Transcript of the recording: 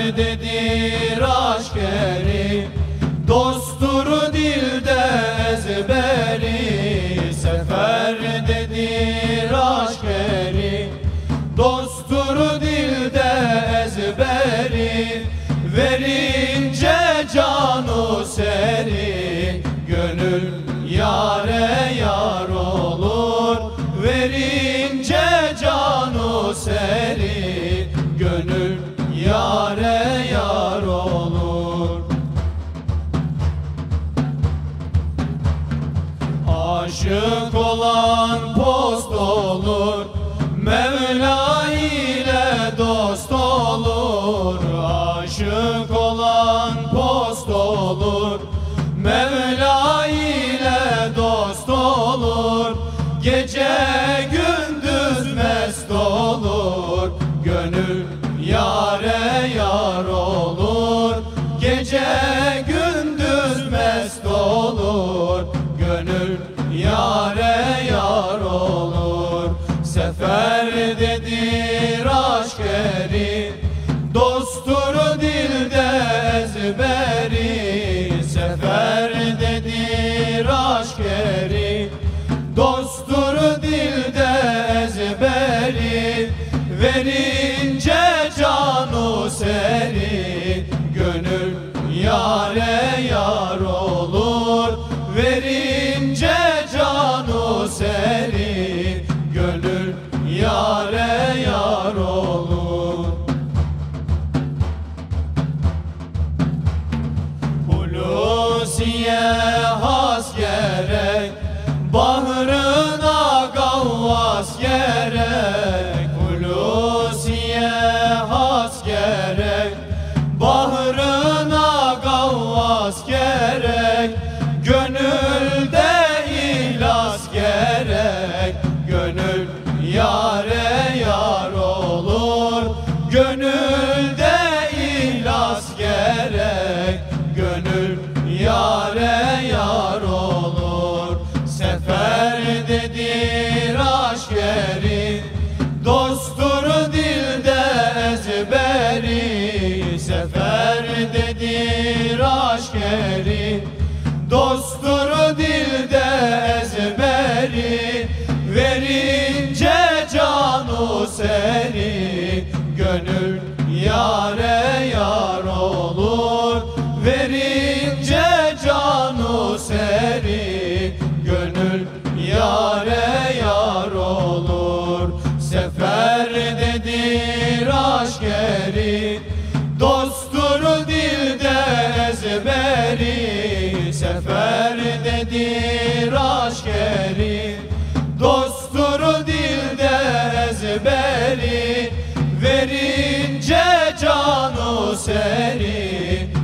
Seferdedir aşk eri Dosturu dilde ezberi Seferdedir aşk eri Dosturu dilde ezberi Verince yar gündüz mest olur Gönül yare yar olur. Seferdedir aşk eri Dosturu dilde ezberi. Seferdedir aşk eri Dosturu dilde ezberi. Verince canu seri yare yar olur Verince canu seri Gönül yare yar olur. Hulusiye Gönülde ihlas gerek Gönül yare yar olur. Seferdedir aşk eri Dosturu dilde ezberi. Seferdedir aşk eri Dosturu yare yar olur. Verince canu seri Gönül yare yar olur. Seferdedir aşk eri Dosturu dilde ezberi. Seferdedir aşk eri canu